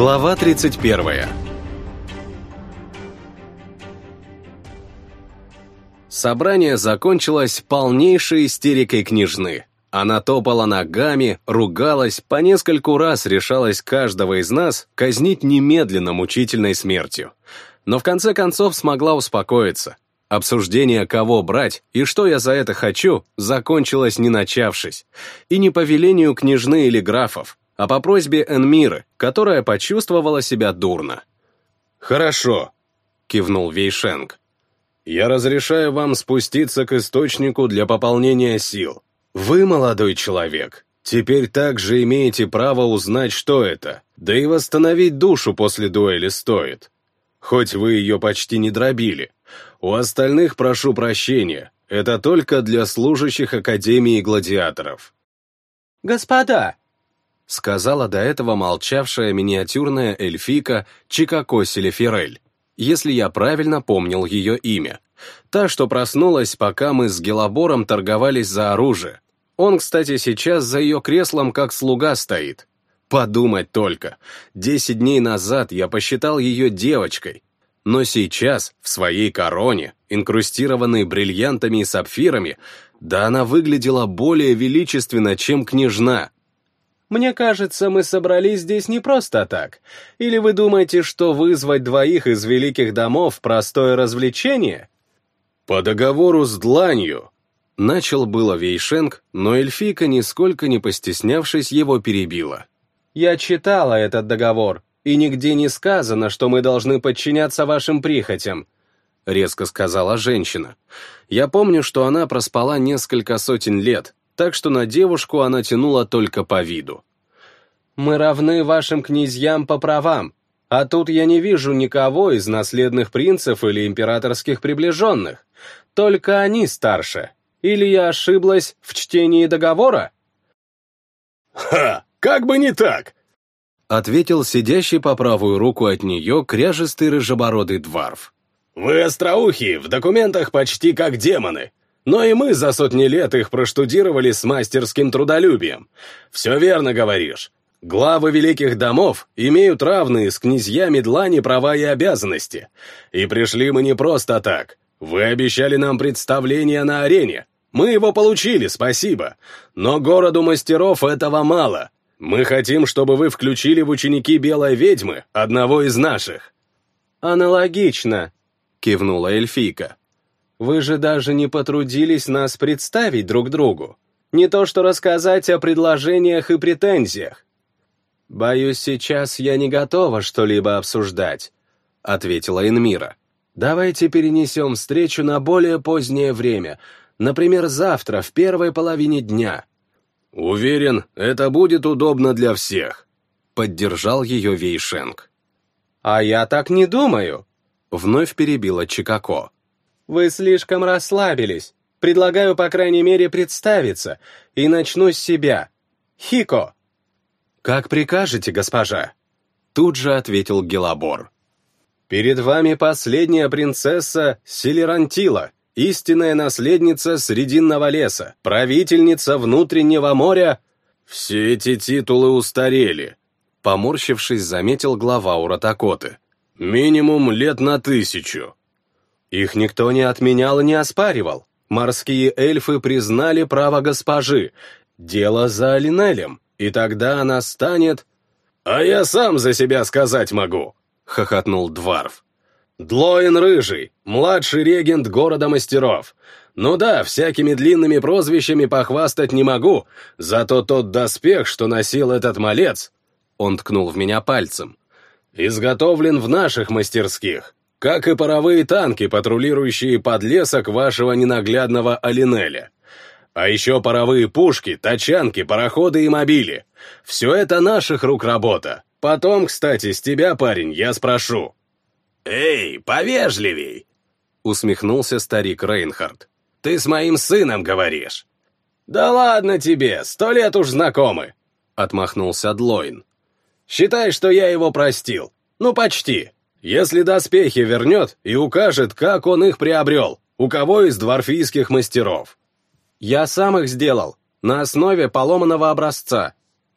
Глава 31 Собрание закончилось полнейшей истерикой княжны. Она топала ногами, ругалась, по нескольку раз решалась каждого из нас казнить немедленно мучительной смертью. Но в конце концов смогла успокоиться. Обсуждение, кого брать и что я за это хочу, закончилось не начавшись. И не по велению княжны или графов, а по просьбе Энмиры, которая почувствовала себя дурно. «Хорошо», — кивнул Вейшенг. «Я разрешаю вам спуститься к источнику для пополнения сил. Вы, молодой человек, теперь также имеете право узнать, что это, да и восстановить душу после дуэли стоит. Хоть вы ее почти не дробили. У остальных прошу прощения, это только для служащих Академии Гладиаторов». «Господа!» Сказала до этого молчавшая миниатюрная эльфика Чикако Селефирель, если я правильно помнил ее имя. Та, что проснулась, пока мы с Гелобором торговались за оружие. Он, кстати, сейчас за ее креслом как слуга стоит. Подумать только, десять дней назад я посчитал ее девочкой, но сейчас, в своей короне, инкрустированной бриллиантами и сапфирами, да она выглядела более величественно, чем княжна, мне кажется, мы собрались здесь не просто так. Или вы думаете, что вызвать двоих из великих домов — простое развлечение? По договору с Дланью. Начал было Вейшенг, но эльфийка, нисколько не постеснявшись, его перебила. Я читала этот договор, и нигде не сказано, что мы должны подчиняться вашим прихотям. — резко сказала женщина. «Я помню, что она проспала несколько сотен лет, так что на девушку она тянула только по виду. «Мы равны вашим князьям по правам, а тут я не вижу никого из наследных принцев или императорских приближенных. Только они старше. Или я ошиблась в чтении договора?» «Ха! Как бы не так!» ответил сидящий по правую руку от нее кряжистый рыжебородый дворф. «Вы остроухие, в документах почти как демоны. Но и мы за сотни лет их проштудировали с мастерским трудолюбием. Все верно говоришь. Главы великих домов имеют равные с князьями длани права и обязанности. И пришли мы не просто так. Вы обещали нам представление на арене. Мы его получили, спасибо. Но городу мастеров этого мало. Мы хотим, чтобы вы включили в ученики Белой Ведьмы одного из наших». «Аналогично», — кивнула эльфийка. Вы же даже не потрудились нас представить друг другу. Не то что рассказать о предложениях и претензиях. Боюсь, сейчас я не готова что-либо обсуждать, ответила Инмира. Давайте перенесем встречу на более позднее время, например, завтра, в первой половине дня. Уверен, это будет удобно для всех, поддержал ее Вейшенг. А я так не думаю, вновь перебила Чикако. Вы слишком расслабились. Предлагаю, по крайней мере, представиться, и начну с себя. Хико!» «Как прикажете, госпожа?» Тут же ответил Гелабор. «Перед вами последняя принцесса Селерантила, истинная наследница Срединного леса, правительница внутреннего моря...» «Все эти титулы устарели», — поморщившись, заметил глава Уратакоты. «Минимум лет на тысячу». Их никто не отменял и не оспаривал. Морские эльфы признали право госпожи. Дело за Алинелем, и тогда она станет... «А я сам за себя сказать могу», — хохотнул Дварф. «Длоин Рыжий, младший регент города мастеров. Ну да, всякими длинными прозвищами похвастать не могу, зато тот доспех, что носил этот малец...» Он ткнул в меня пальцем. «Изготовлен в наших мастерских как и паровые танки, патрулирующие подлесок вашего ненаглядного Алинеля. А еще паровые пушки, тачанки, пароходы и мобили. Все это наших рук работа. Потом, кстати, с тебя, парень, я спрошу». «Эй, повежливей!» — усмехнулся старик Рейнхард. «Ты с моим сыном говоришь». «Да ладно тебе, сто лет уж знакомы», — отмахнулся Длойн. «Считай, что я его простил. Ну, почти. Если доспехи вернет и укажет, как он их приобрел, у кого из дворфийских мастеров. «Я сам их сделал, на основе поломанного образца»,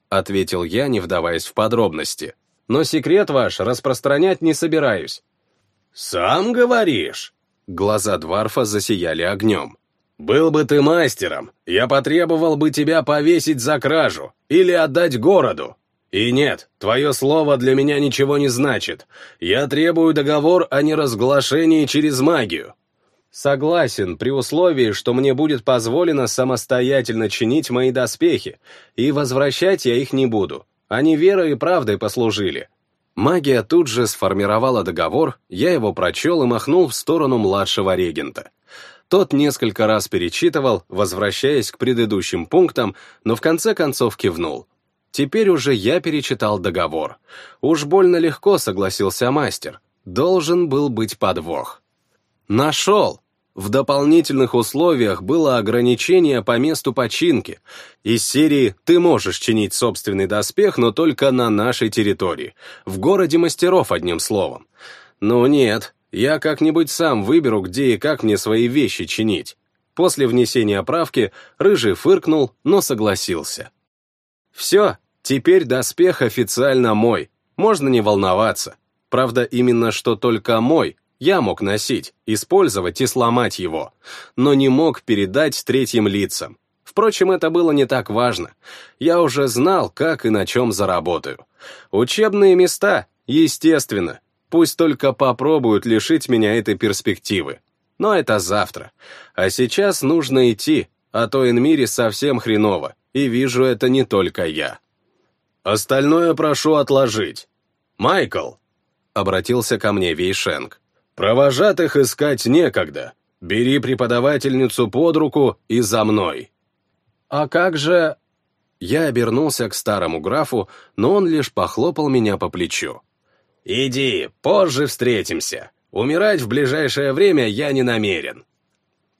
ответил я, не вдаваясь в подробности. но секрет ваш распространять не собираюсь». «Сам говоришь?» Глаза Дварфа засияли огнем. «Был бы ты мастером, я потребовал бы тебя повесить за кражу или отдать городу. И нет, твое слово для меня ничего не значит. Я требую договор о неразглашении через магию». «Согласен, при условии, что мне будет позволено самостоятельно чинить мои доспехи, и возвращать я их не буду. Они верой и правдой послужили. Магия тут же сформировала договор, я его прочел и махнул в сторону младшего регента. Тот несколько раз перечитывал, возвращаясь к предыдущим пунктам, но в конце концов кивнул. Теперь уже я перечитал договор. Уж больно легко согласился мастер. Должен был быть подвох. Нашел! В дополнительных условиях было ограничение по месту починки. Из серии «Ты можешь чинить собственный доспех, но только на нашей территории». В городе мастеров, одним словом. Ну нет, я как-нибудь сам выберу, где и как мне свои вещи чинить. После внесения правки Рыжий фыркнул, но согласился. Все, теперь доспех официально мой, можно не волноваться. Правда, именно что только мой, я мог носить, использовать и сломать его, но не мог передать третьим лицам. Впрочем, это было не так важно. Я уже знал, как и на чем заработаю. Учебные места, естественно. Пусть только попробуют лишить меня этой перспективы. Но это завтра. А сейчас нужно идти, а то Энмире совсем хреново, и вижу это не только я. Остальное прошу отложить. Майкл, обратился ко мне Вейшенг. Провожатых искать некогда. Бери преподавательницу под руку и за мной. А как же... Я обернулся к старому графу, но он лишь похлопал меня по плечу. «Иди, позже встретимся. Умирать в ближайшее время я не намерен».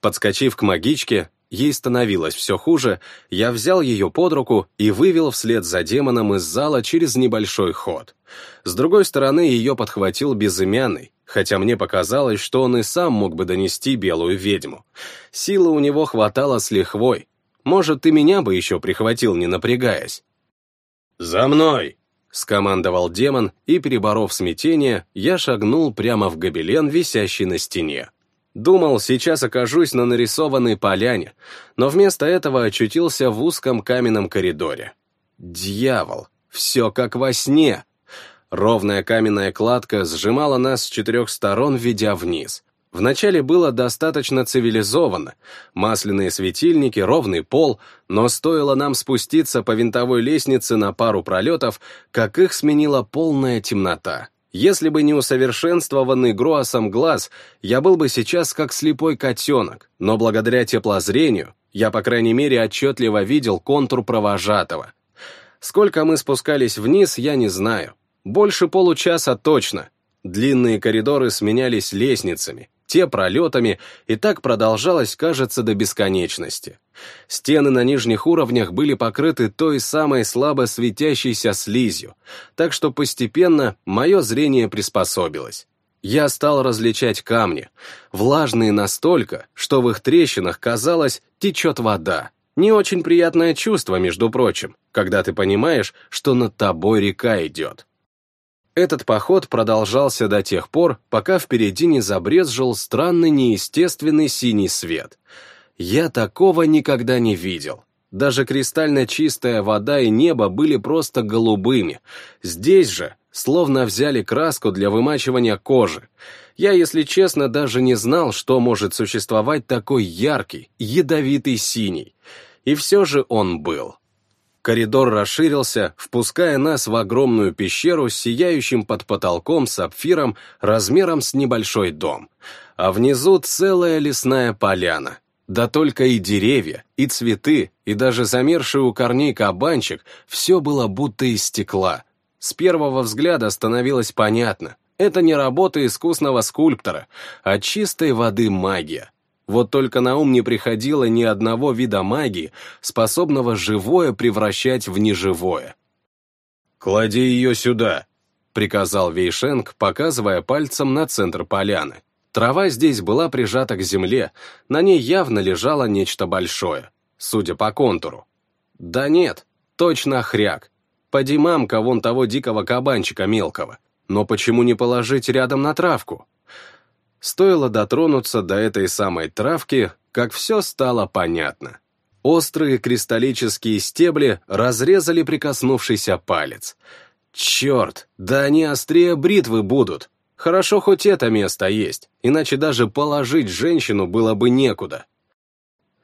Подскочив к магичке, ей становилось все хуже, я взял ее под руку и вывел вслед за демоном из зала через небольшой ход. С другой стороны ее подхватил безымянный, хотя мне показалось, что он и сам мог бы донести белую ведьму. Силы у него хватало с лихвой. Может, и меня бы еще прихватил, не напрягаясь. «За мной!» — скомандовал демон, и, переборов смятение, я шагнул прямо в гобелен, висящий на стене. Думал, сейчас окажусь на нарисованной поляне, но вместо этого очутился в узком каменном коридоре. Дьявол! Все как во сне! Ровная каменная кладка сжимала нас с четырех сторон, ведя вниз. Вначале было достаточно цивилизованно. Масляные светильники, ровный пол, но стоило нам спуститься по винтовой лестнице на пару пролетов, как их сменила полная темнота. Если бы не усовершенствованный Гроасом глаз, я был бы сейчас как слепой котенок, но благодаря теплозрению я, по крайней мере, отчетливо видел контур провожатого. Сколько мы спускались вниз, я не знаю. Больше получаса точно. Длинные коридоры сменялись лестницами, те пролетами, и так продолжалось, кажется, до бесконечности. Стены на нижних уровнях были покрыты той самой слабо светящейся слизью, так что постепенно мое зрение приспособилось. Я стал различать камни, влажные настолько, что в их трещинах, казалось, течет вода. Не очень приятное чувство, между прочим, когда ты понимаешь, что над тобой река идет. Этот поход продолжался до тех пор, пока впереди не забрезжил странный неестественный синий свет. Я такого никогда не видел. Даже кристально чистая вода и небо были просто голубыми. Здесь же словно взяли краску для вымачивания кожи. Я, если честно, даже не знал, что может существовать такой яркий, ядовитый синий. И все же он был. Коридор расширился, впуская нас в огромную пещеру с сияющим под потолком сапфиром размером с небольшой дом. А внизу целая лесная поляна. Да только и деревья, и цветы, и даже замерший у корней кабанчик, все было будто из стекла. С первого взгляда становилось понятно. Это не работа искусного скульптора, а чистой воды магия. Вот только на ум не приходило ни одного вида магии, способного живое превращать в неживое. «Клади ее сюда», — приказал Вейшенг, показывая пальцем на центр поляны. Трава здесь была прижата к земле, на ней явно лежало нечто большое, судя по контуру. Да нет, точно хряк. Поди мамка вон того дикого кабанчика мелкого. Но почему не положить рядом на травку? Стоило дотронуться до этой самой травки, как все стало понятно. Острые кристаллические стебли разрезали прикоснувшийся палец. Черт, да они острее бритвы будут. Хорошо хоть это место есть, иначе даже положить женщину было бы некуда.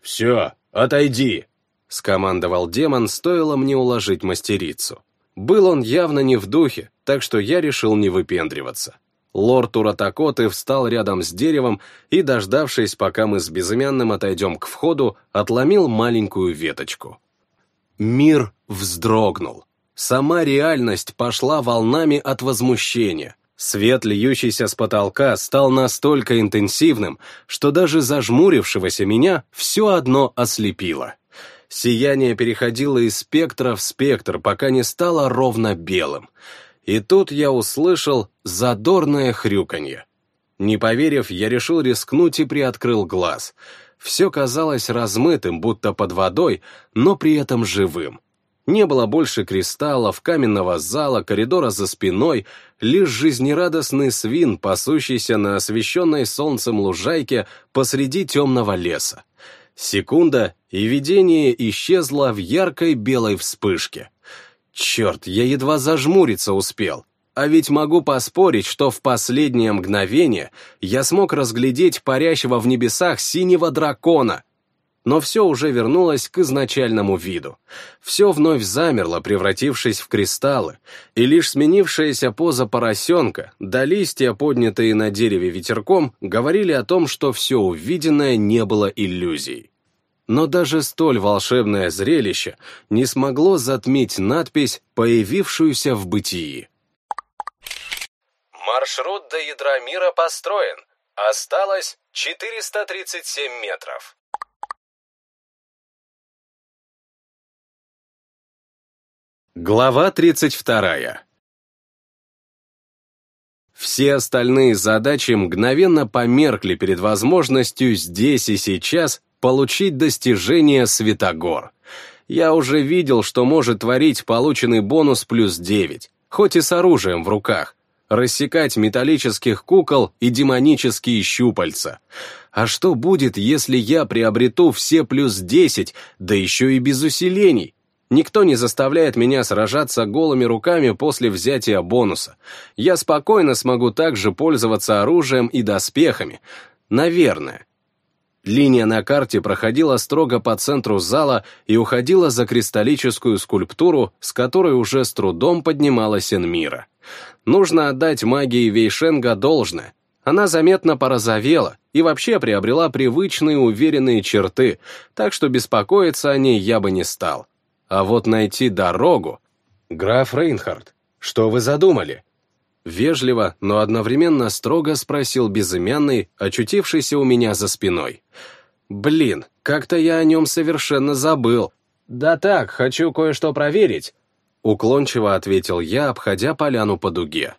«Все, отойди!» — скомандовал демон, стоило мне уложить мастерицу. Был он явно не в духе, так что я решил не выпендриваться. Лорд Уратакоты встал рядом с деревом и, дождавшись, пока мы с безымянным отойдем к входу, отломил маленькую веточку. Мир вздрогнул. Сама реальность пошла волнами от возмущения. Свет, льющийся с потолка, стал настолько интенсивным, что даже зажмурившегося меня все одно ослепило. Сияние переходило из спектра в спектр, пока не стало ровно белым. И тут я услышал задорное хрюканье. Не поверив, я решил рискнуть и приоткрыл глаз. Все казалось размытым, будто под водой, но при этом живым. Не было больше кристаллов, каменного зала, коридора за спиной, лишь жизнерадостный свин, пасущийся на освещенной солнцем лужайке посреди темного леса. Секунда, и видение исчезло в яркой белой вспышке. Черт, я едва зажмуриться успел. А ведь могу поспорить, что в последнее мгновение я смог разглядеть парящего в небесах синего дракона — но все уже вернулось к изначальному виду. Все вновь замерло, превратившись в кристаллы, и лишь сменившаяся поза поросенка, да листья, поднятые на дереве ветерком, говорили о том, что все увиденное не было иллюзией. Но даже столь волшебное зрелище не смогло затмить надпись, появившуюся в бытии. Маршрут до ядра мира построен. Осталось 437 метров. Глава 32. Все остальные задачи мгновенно померкли перед возможностью здесь и сейчас получить достижение Светогор. Я уже видел, что может творить полученный бонус плюс 9, хоть и с оружием в руках, рассекать металлических кукол и демонические щупальца. А что будет, если я приобрету все плюс 10, да еще и без усилений? Никто не заставляет меня сражаться голыми руками после взятия бонуса. Я спокойно смогу также пользоваться оружием и доспехами. Наверное. Линия на карте проходила строго по центру зала и уходила за кристаллическую скульптуру, с которой уже с трудом поднималась Энмира. Нужно отдать магии Вейшенга должное. Она заметно порозовела и вообще приобрела привычные уверенные черты, так что беспокоиться о ней я бы не стал. А вот найти дорогу... Граф Рейнхард, что вы задумали? Вежливо, но одновременно строго спросил безымянный, очутившийся у меня за спиной. Блин, как-то я о нем совершенно забыл. Да так, хочу кое-что проверить. Уклончиво ответил я, обходя поляну по дуге.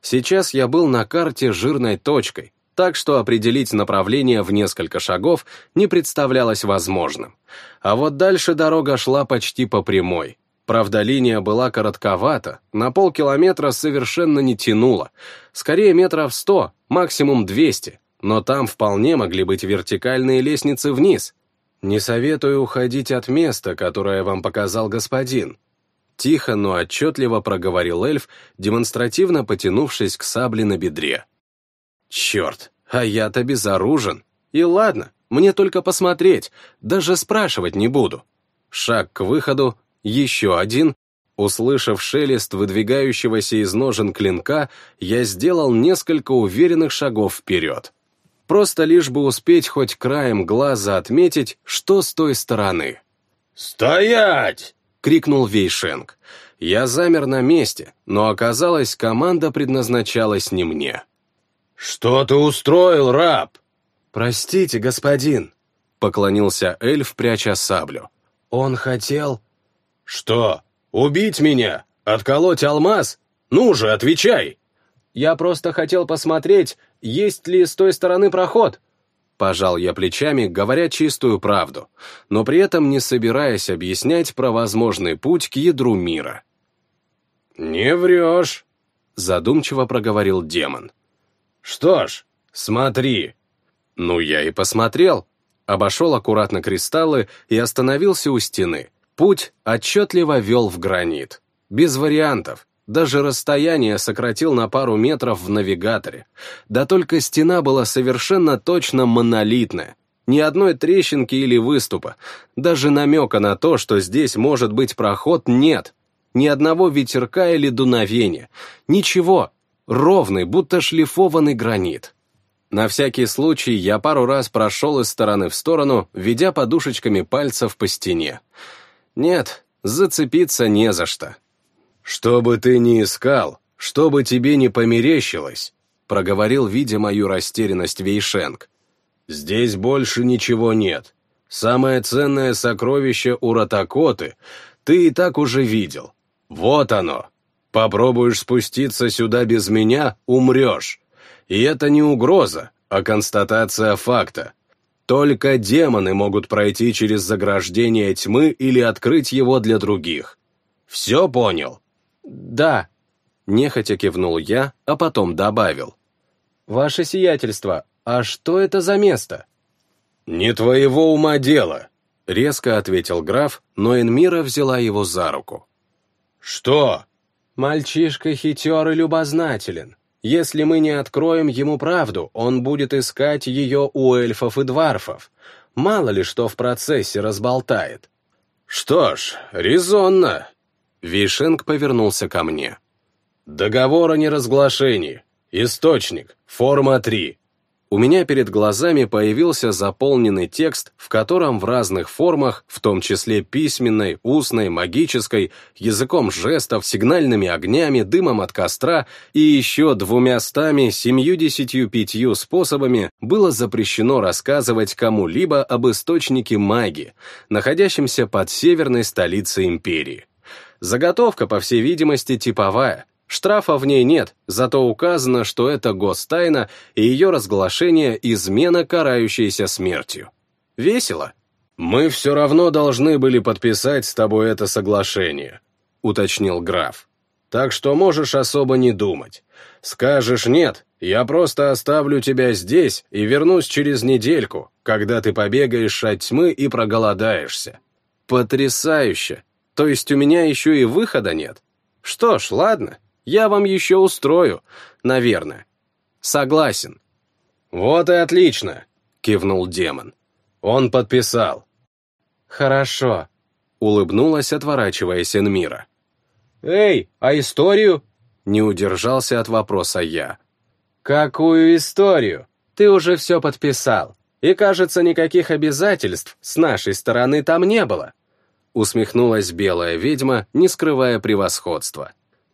Сейчас я был на карте жирной точкой, так что определить направление в несколько шагов не представлялось возможным. А вот дальше дорога шла почти по прямой. Правда, линия была коротковата, на полкилометра совершенно не тянула, скорее метров сто, максимум двести, но там вполне могли быть вертикальные лестницы вниз. Не советую уходить от места, которое вам показал господин. Тихо, но отчетливо проговорил эльф, демонстративно потянувшись к сабле на бедре. Черт, а я-то безоружен. И ладно, мне только посмотреть, даже спрашивать не буду. Шаг к выходу, еще один. Услышав шелест выдвигающегося из ножен клинка, я сделал несколько уверенных шагов вперед. Просто лишь бы успеть хоть краем глаза отметить, что с той стороны. «Стоять!» — крикнул Вейшенг. Я замер на месте, но оказалось, команда предназначалась не мне. «Что ты устроил, раб?» «Простите, господин», — поклонился эльф, пряча саблю. «Он хотел...» «Что, убить меня? Отколоть алмаз? Ну же, отвечай!» «Я просто хотел посмотреть, есть ли с той стороны проход», Пожал я плечами, говоря чистую правду, но при этом не собираясь объяснять про возможный путь к ядру мира. «Не врешь», — задумчиво проговорил демон. «Что ж, смотри». Ну, я и посмотрел. Обошел аккуратно кристаллы и остановился у стены. Путь отчетливо вел в гранит. Без вариантов. Даже расстояние сократил на пару метров в навигаторе. Да только стена была совершенно точно монолитная. Ни одной трещинки или выступа. Даже намека на то, что здесь может быть проход, нет. Ни одного ветерка или дуновения. Ничего. Ровный, будто шлифованный гранит. На всякий случай я пару раз прошел из стороны в сторону, ведя подушечками пальцев по стене. Нет, зацепиться не за что. «Что бы ты ни искал, что бы тебе не померещилось», проговорил, видя мою растерянность Вейшенг. «Здесь больше ничего нет. Самое ценное сокровище у Ратакоты ты и так уже видел. Вот оно. Попробуешь спуститься сюда без меня — умрешь. И это не угроза, а констатация факта. Только демоны могут пройти через заграждение тьмы или открыть его для других. Все понял? Да. Нехотя кивнул я, а потом добавил. Ваше сиятельство, а что это за место? Не твоего ума дело, резко ответил граф, но Энмира взяла его за руку. Что? Мальчишка хитер и любознателен. Если мы не откроем ему правду, он будет искать ее у эльфов и дварфов. Мало ли что в процессе разболтает. Что ж, резонно. Вишенг повернулся ко мне. Договор о неразглашении. Источник. Форма 3. У меня перед глазами появился заполненный текст, в котором в разных формах, в том числе письменной, устной, магической, языком жестов, сигнальными огнями, дымом от костра и еще двумястами семьюдесятью пятью способами было запрещено рассказывать кому-либо об источнике магии, находящемся под северной столицей империи. Заготовка, по всей видимости, типовая, Штрафа в ней нет, зато указано, что это гостайна и ее разглашение измена, карающаяся смертью. Весело. «Мы все равно должны были подписать с тобой это соглашение», — уточнил граф. «Так что можешь особо не думать. Скажешь «нет», я просто оставлю тебя здесь и вернусь через недельку, когда ты побегаешь от тьмы и проголодаешься». «Потрясающе! То есть у меня еще и выхода нет? Что ж, ладно, я вам еще устрою, наверное. Согласен. Вот и отлично, кивнул демон. Он подписал. Хорошо, улыбнулась, отворачиваясь Энмира. Эй, а историю? Не удержался от вопроса я. Какую историю? Ты уже все подписал. И, кажется, никаких обязательств с нашей стороны там не было. Усмехнулась белая ведьма, не скрывая превосходства.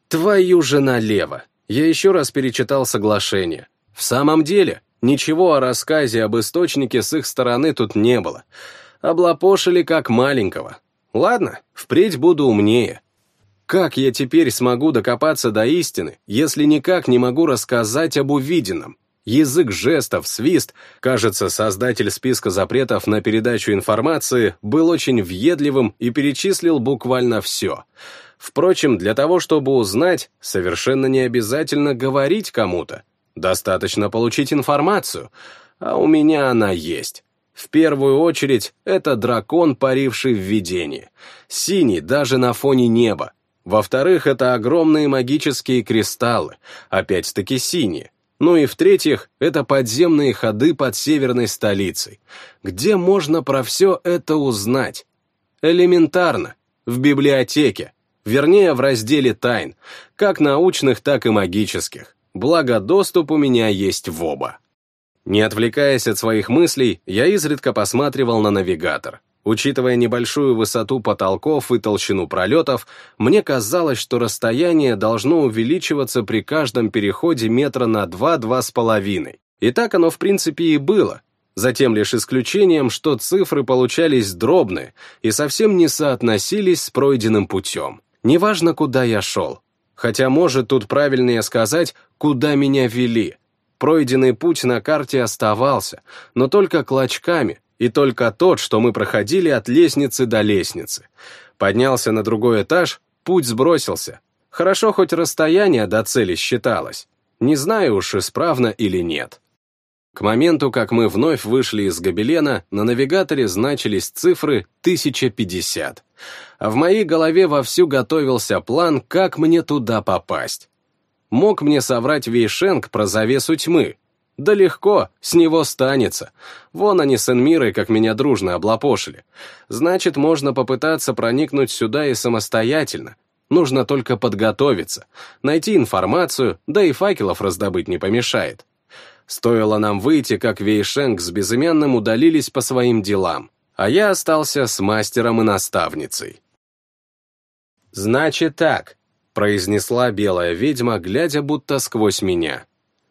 Твою же налево! Я еще раз перечитал соглашение. В самом деле, ничего о рассказе об источнике с их стороны тут не было. Облапошили как маленького. Ладно, впредь буду умнее. Как я теперь смогу докопаться до истины, если никак не могу рассказать об увиденном? Язык жестов, свист, кажется, создатель списка запретов на передачу информации был очень въедливым и перечислил буквально все — Впрочем, для того, чтобы узнать, совершенно не обязательно говорить кому-то. Достаточно получить информацию, а у меня она есть. В первую очередь, это дракон, паривший в видении. Синий даже на фоне неба. Во-вторых, это огромные магические кристаллы, опять-таки синие. Ну и в-третьих, это подземные ходы под северной столицей. Где можно про все это узнать? Элементарно. В библиотеке вернее в разделе тайн, как научных, так и магических, благо доступ у меня есть в оба. Не отвлекаясь от своих мыслей, я изредка посматривал на навигатор. Учитывая небольшую высоту потолков и толщину пролетов, мне казалось, что расстояние должно увеличиваться при каждом переходе метра на два-два с половиной. И так оно в принципе и было, затем лишь исключением, что цифры получались дробные и совсем не соотносились с пройденным путем. Неважно, куда я шел. Хотя, может, тут правильнее сказать, куда меня вели. Пройденный путь на карте оставался, но только клочками, и только тот, что мы проходили от лестницы до лестницы. Поднялся на другой этаж, путь сбросился. Хорошо, хоть расстояние до цели считалось. Не знаю уж, исправно или нет. К моменту, как мы вновь вышли из гобелена, на навигаторе значились цифры 1050. А в моей голове вовсю готовился план, как мне туда попасть. Мог мне соврать Вейшенг про завесу тьмы? Да легко, с него станется. Вон они с Энмирой, как меня дружно облапошили. Значит, можно попытаться проникнуть сюда и самостоятельно. Нужно только подготовиться, найти информацию, да и факелов раздобыть не помешает. Стоило нам выйти, как Вейшенг с безымянным удалились по своим делам, а я остался с мастером и наставницей. «Значит так», — произнесла белая ведьма, глядя будто сквозь меня.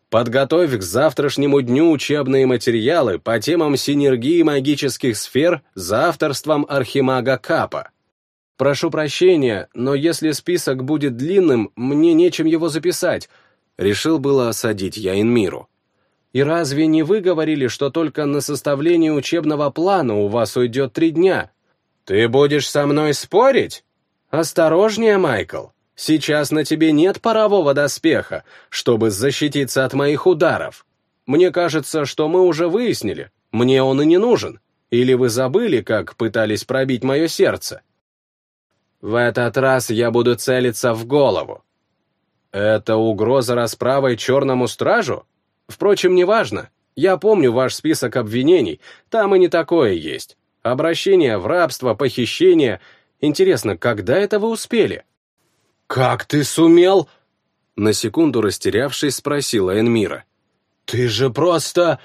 «Подготовь к завтрашнему дню учебные материалы по темам синергии магических сфер за авторством архимага Капа. Прошу прощения, но если список будет длинным, мне нечем его записать», — решил было осадить я Инмиру. И разве не вы говорили, что только на составление учебного плана у вас уйдет три дня? Ты будешь со мной спорить? Осторожнее, Майкл. Сейчас на тебе нет парового доспеха, чтобы защититься от моих ударов. Мне кажется, что мы уже выяснили, мне он и не нужен. Или вы забыли, как пытались пробить мое сердце? В этот раз я буду целиться в голову. Это угроза расправой черному стражу? Впрочем, неважно. Я помню ваш список обвинений, там и не такое есть. Обращение в рабство, похищение. Интересно, когда это вы успели? «Как ты сумел?» На секунду растерявшись, спросила Энмира. «Ты же просто...»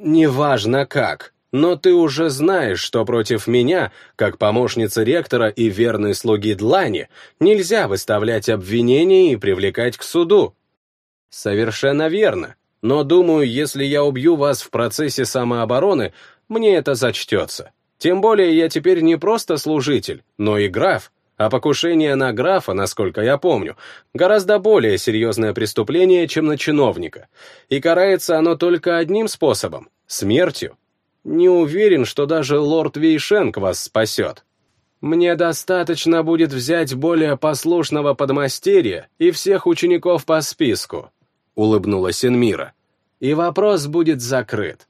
«Неважно как, но ты уже знаешь, что против меня, как помощница ректора и верной слуги Длани, нельзя выставлять обвинения и привлекать к суду». «Совершенно верно. Но думаю, если я убью вас в процессе самообороны, мне это зачтется. Тем более я теперь не просто служитель, но и граф. А покушение на графа, насколько я помню, гораздо более серьезное преступление, чем на чиновника. И карается оно только одним способом — смертью. Не уверен, что даже лорд Вейшенк вас спасет. Мне достаточно будет взять более послушного подмастерья и всех учеников по списку, — улыбнулась Энмира. «И вопрос будет закрыт».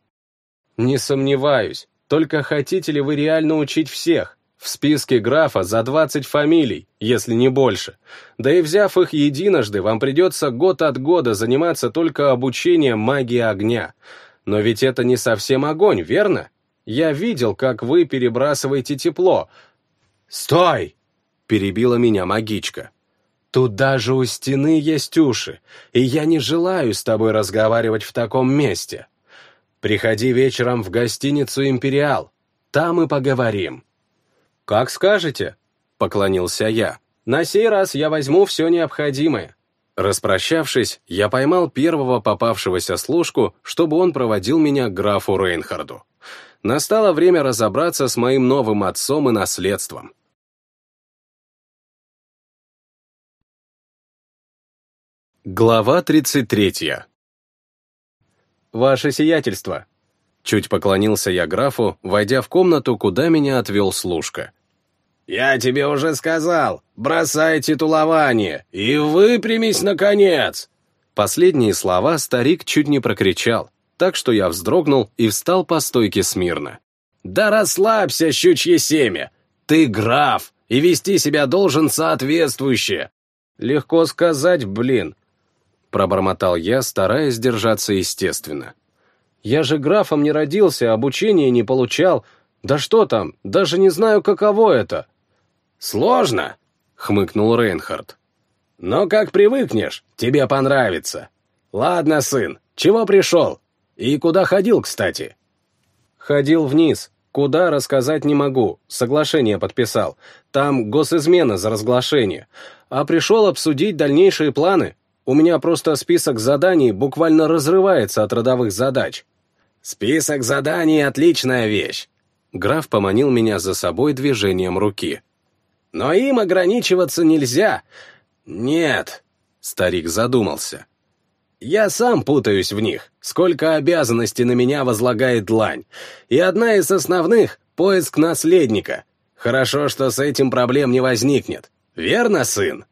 «Не сомневаюсь. Только хотите ли вы реально учить всех? В списке графа за 20 фамилий, если не больше. Да и взяв их единожды, вам придется год от года заниматься только обучением магии огня. Но ведь это не совсем огонь, верно? Я видел, как вы перебрасываете тепло». «Стой!» — перебила меня магичка. Тут даже у стены есть уши, и я не желаю с тобой разговаривать в таком месте. Приходи вечером в гостиницу «Империал», там и поговорим». «Как скажете», — поклонился я. «На сей раз я возьму все необходимое». Распрощавшись, я поймал первого попавшегося служку, чтобы он проводил меня к графу Рейнхарду. Настало время разобраться с моим новым отцом и наследством. Глава 33. «Ваше сиятельство!» Чуть поклонился я графу, войдя в комнату, куда меня отвел служка. «Я тебе уже сказал, бросай титулование и выпрямись, наконец!» Последние слова старик чуть не прокричал, так что я вздрогнул и встал по стойке смирно. «Да расслабься, щучье семя! Ты граф, и вести себя должен соответствующе!» «Легко сказать, блин!» Пробормотал я, стараясь держаться естественно. «Я же графом не родился, обучения не получал. Да что там, даже не знаю, каково это». «Сложно», — хмыкнул Рейнхард. «Но как привыкнешь, тебе понравится. Ладно, сын, чего пришел? И куда ходил, кстати?» «Ходил вниз. Куда, рассказать не могу. Соглашение подписал. Там госизмена за разглашение. А пришел обсудить дальнейшие планы. У меня просто список заданий буквально разрывается от родовых задач. Список заданий — отличная вещь. Граф поманил меня за собой движением руки. Но им ограничиваться нельзя. Нет, старик задумался. Я сам путаюсь в них, сколько обязанностей на меня возлагает длань. И одна из основных — поиск наследника. Хорошо, что с этим проблем не возникнет. Верно, сын?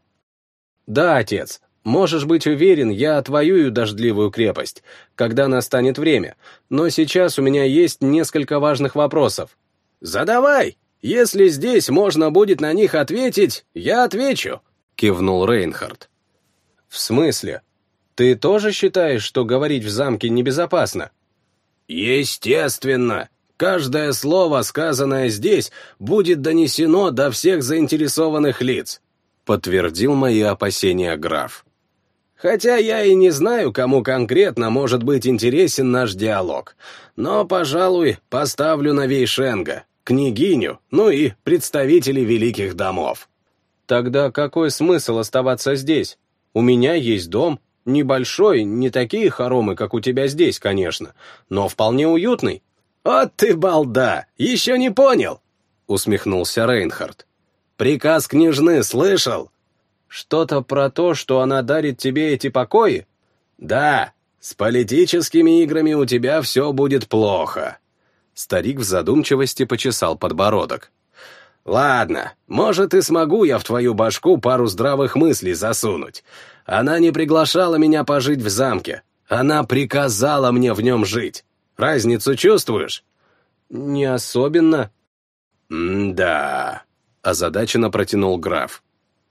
Да, отец, можешь быть уверен, я отвоюю дождливую крепость, когда настанет время, но сейчас у меня есть несколько важных вопросов. Задавай! Если здесь можно будет на них ответить, я отвечу, кивнул Рейнхард. В смысле? Ты тоже считаешь, что говорить в замке небезопасно? Естественно. Каждое слово, сказанное здесь, будет донесено до всех заинтересованных лиц, подтвердил мои опасения граф. Хотя я и не знаю, кому конкретно может быть интересен наш диалог, но, пожалуй, поставлю на Вейшенга, княгиню, ну и представителей великих домов. Тогда какой смысл оставаться здесь? У меня есть дом, небольшой, не такие хоромы, как у тебя здесь, конечно, но вполне уютный. «Вот ты балда! Еще не понял!» — усмехнулся Рейнхард. «Приказ княжны слышал?» «Что-то про то, что она дарит тебе эти покои?» «Да, с политическими играми у тебя все будет плохо». Старик в задумчивости почесал подбородок. «Ладно, может, и смогу я в твою башку пару здравых мыслей засунуть. Она не приглашала меня пожить в замке. Она приказала мне в нем жить. Разницу чувствуешь?» «Не особенно». «Да», — озадаченно протянул граф.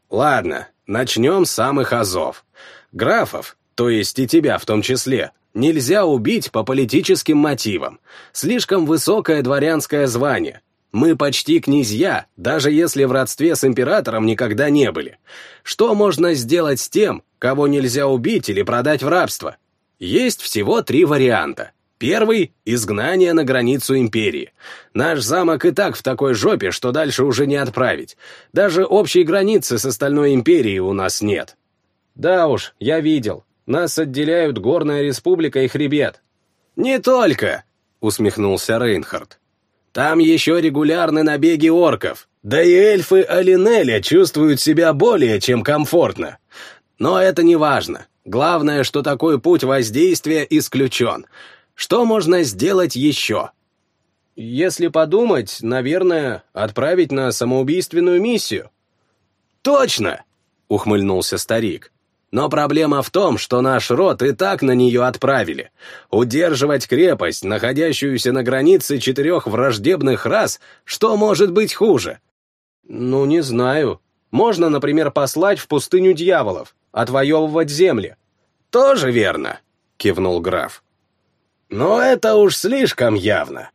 «Ладно, начнем с самых азов. Графов, то есть и тебя в том числе, нельзя убить по политическим мотивам. Слишком высокое дворянское звание. Мы почти князья, даже если в родстве с императором никогда не были. Что можно сделать с тем, кого нельзя убить или продать в рабство? Есть всего три варианта. Первый — изгнание на границу империи. Наш замок и так в такой жопе, что дальше уже не отправить. Даже общей границы с остальной империей у нас нет. Да уж, я видел. Нас отделяют Горная Республика и Хребет. Не только, усмехнулся Рейнхард. Там еще регулярны набеги орков. Да и эльфы Алинеля чувствуют себя более чем комфортно. Но это не важно. Главное, что такой путь воздействия исключен. Что можно сделать еще? Если подумать, наверное, отправить на самоубийственную миссию. Точно! Ухмыльнулся старик. Но проблема в том, что наш род и так на нее отправили. Удерживать крепость, находящуюся на границе четырех враждебных рас, что может быть хуже? Ну, не знаю. Можно, например, послать в пустыню дьяволов, отвоевывать земли. Тоже верно, кивнул граф. Но это уж слишком явно.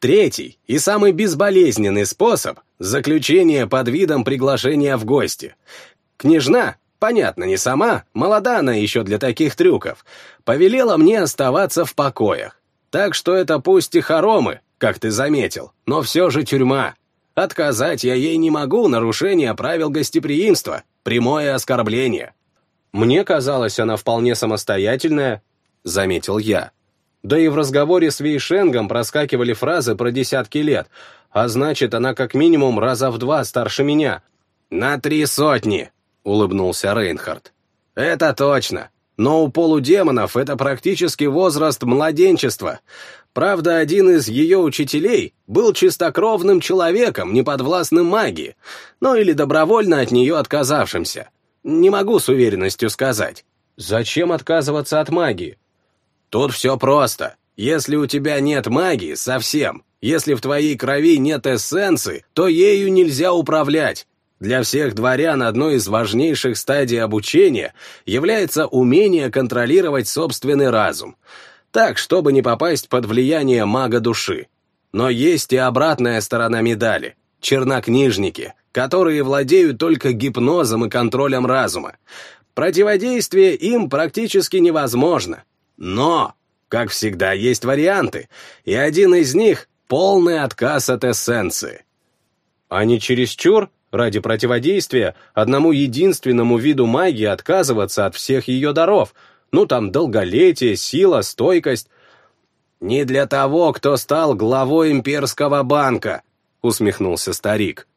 Третий и самый безболезненный способ — заключение под видом приглашения в гости. Княжна, понятно, не сама, молода она еще для таких трюков, повелела мне оставаться в покоях. Так что это пусть и хоромы, как ты заметил, но все же тюрьма. Отказать я ей не могу, нарушение правил гостеприимства, прямое оскорбление. Мне казалось, она вполне самостоятельная, — заметил я. Да и в разговоре с Вейшенгом проскакивали фразы про десятки лет, а значит, она как минимум раза в два старше меня. «На три сотни!» — улыбнулся Рейнхард. «Это точно. Но у полудемонов это практически возраст младенчества. Правда, один из ее учителей был чистокровным человеком, неподвластным магии, ну или добровольно от нее отказавшимся. Не могу с уверенностью сказать. Зачем отказываться от магии? Тут все просто. Если у тебя нет магии, совсем. Если в твоей крови нет эссенции, то ею нельзя управлять. Для всех дворян одной из важнейших стадий обучения является умение контролировать собственный разум. Так, чтобы не попасть под влияние мага души. Но есть и обратная сторона медали — чернокнижники, которые владеют только гипнозом и контролем разума. Противодействие им практически невозможно, но, как всегда, есть варианты, и один из них — полный отказ от эссенции. А не чересчур, ради противодействия, одному единственному виду магии отказываться от всех ее даров, ну там долголетие, сила, стойкость. «Не для того, кто стал главой имперского банка», — усмехнулся старик.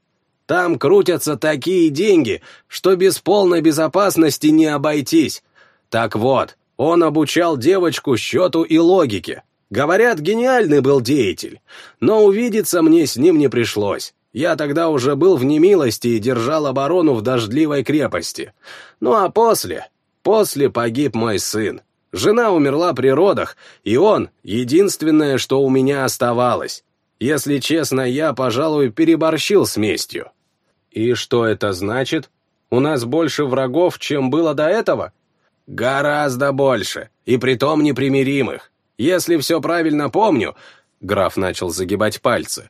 «Там крутятся такие деньги, что без полной безопасности не обойтись. Так вот, он обучал девочку счету и логике. Говорят, гениальный был деятель, но увидеться мне с ним не пришлось. Я тогда уже был в немилости и держал оборону в дождливой крепости. Ну а после... После погиб мой сын. Жена умерла при родах, и он — единственное, что у меня оставалось. Если честно, я, пожалуй, переборщил с местью. И что это значит? У нас больше врагов, чем было до этого? Гораздо больше, и притом непримиримых. Если все правильно помню, граф начал загибать пальцы,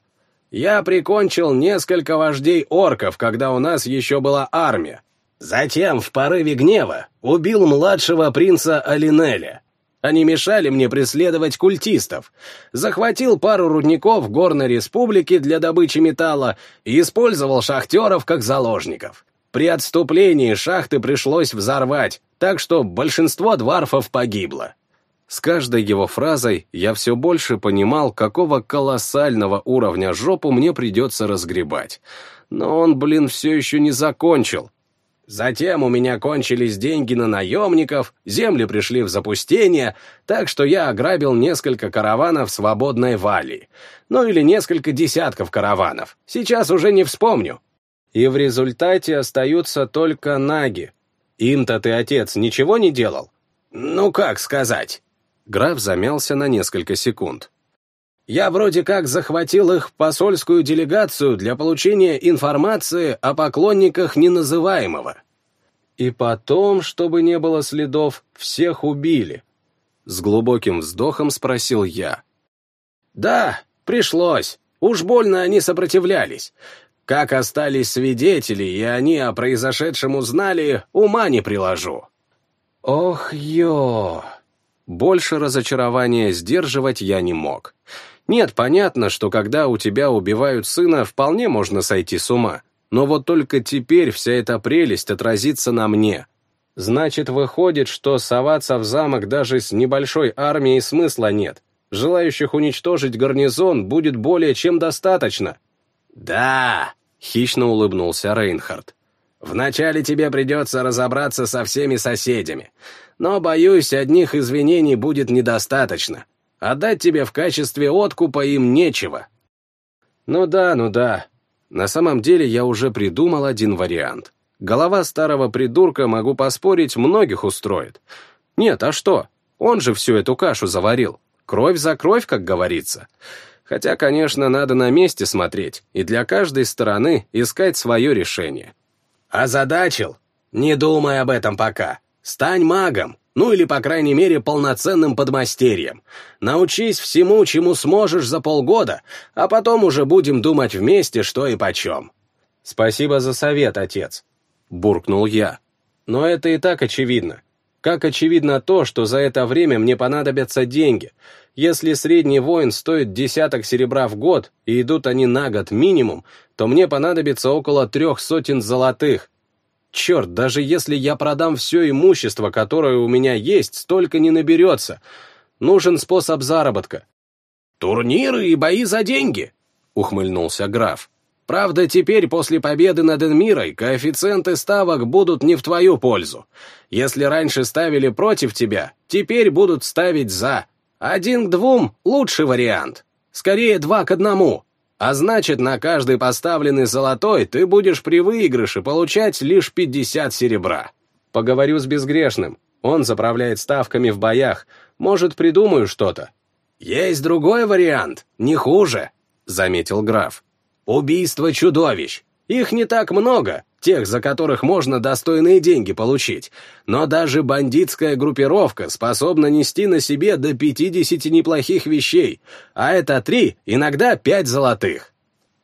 я прикончил несколько вождей орков, когда у нас еще была армия. Затем, в порыве гнева, убил младшего принца Алинеля. Они мешали мне преследовать культистов. Захватил пару рудников Горной Республики для добычи металла и использовал шахтеров как заложников. При отступлении шахты пришлось взорвать, так что большинство дварфов погибло. С каждой его фразой я все больше понимал, какого колоссального уровня жопу мне придется разгребать. Но он, блин, все еще не закончил. Затем у меня кончились деньги на наемников, земли пришли в запустение, так что я ограбил несколько караванов свободной вали. Ну или несколько десятков караванов. Сейчас уже не вспомню. И в результате остаются только наги. Им-то ты, отец, ничего не делал? Ну, как сказать? Граф замялся на несколько секунд. «Я вроде как захватил их посольскую делегацию для получения информации о поклонниках неназываемого». «И потом, чтобы не было следов, всех убили?» С глубоким вздохом спросил я. «Да, пришлось. Уж больно они сопротивлялись. Как остались свидетели, и они о произошедшем узнали, ума не приложу». «Ох, ё!» Больше разочарования сдерживать я не мог. Нет, понятно, что когда у тебя убивают сына, вполне можно сойти с ума. Но вот только теперь вся эта прелесть отразится на мне. Значит, выходит, что соваться в замок даже с небольшой армией смысла нет. Желающих уничтожить гарнизон будет более чем достаточно. «Да», — хищно улыбнулся Рейнхард. «Вначале тебе придется разобраться со всеми соседями. Но, боюсь, одних извинений будет недостаточно. Отдать тебе в качестве откупа им нечего. Ну да, ну да. На самом деле я уже придумал один вариант. Голова старого придурка, могу поспорить, многих устроит. Нет, а что? Он же всю эту кашу заварил. Кровь за кровь, как говорится. Хотя, конечно, надо на месте смотреть и для каждой стороны искать свое решение. Озадачил? Не думай об этом пока. Стань магом, ну или, по крайней мере, полноценным подмастерьем. Научись всему, чему сможешь за полгода, а потом уже будем думать вместе, что и почем». «Спасибо за совет, отец», — буркнул я. «Но это и так очевидно. Как очевидно то, что за это время мне понадобятся деньги. Если средний воин стоит десяток серебра в год, и идут они на год минимум, то мне понадобится около трех сотен золотых, Черт, даже если я продам все имущество, которое у меня есть, столько не наберется. Нужен способ заработка. «Турниры и бои за деньги», — ухмыльнулся граф. «Правда, теперь после победы над Энмирой коэффициенты ставок будут не в твою пользу. Если раньше ставили против тебя, теперь будут ставить за. Один к двум — лучший вариант. Скорее, два к одному. А значит, на каждый поставленный золотой ты будешь при выигрыше получать лишь 50 серебра. Поговорю с безгрешным. Он заправляет ставками в боях. Может, придумаю что-то. Есть другой вариант, не хуже, заметил граф. Убийство чудовищ. Их не так много, тех, за которых можно достойные деньги получить, но даже бандитская группировка способна нести на себе до 50 неплохих вещей, а это три, иногда пять золотых.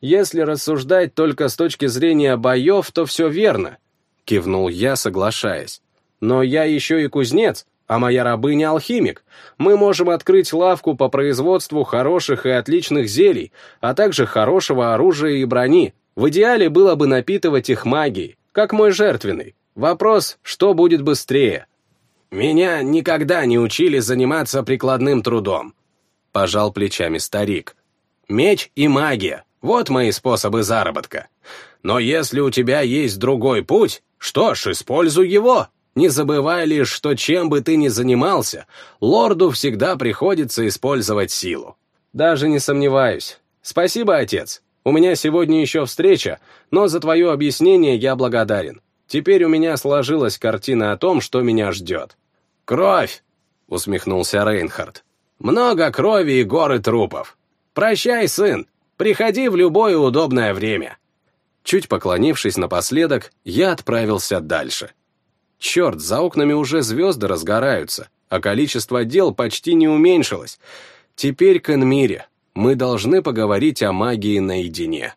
Если рассуждать только с точки зрения боев, то все верно, кивнул я, соглашаясь. Но я еще и кузнец, а моя рабыня алхимик. Мы можем открыть лавку по производству хороших и отличных зелий, а также хорошего оружия и брони, в идеале было бы напитывать их магией, как мой жертвенный. Вопрос, что будет быстрее? «Меня никогда не учили заниматься прикладным трудом», — пожал плечами старик. «Меч и магия — вот мои способы заработка. Но если у тебя есть другой путь, что ж, используй его. Не забывай лишь, что чем бы ты ни занимался, лорду всегда приходится использовать силу». «Даже не сомневаюсь. Спасибо, отец. У меня сегодня еще встреча, но за твое объяснение я благодарен. Теперь у меня сложилась картина о том, что меня ждет. «Кровь!» — усмехнулся Рейнхард. «Много крови и горы трупов. Прощай, сын, приходи в любое удобное время». Чуть поклонившись напоследок, я отправился дальше. Черт, за окнами уже звезды разгораются, а количество дел почти не уменьшилось. Теперь к Энмире. Мы должны поговорить о магии наедине.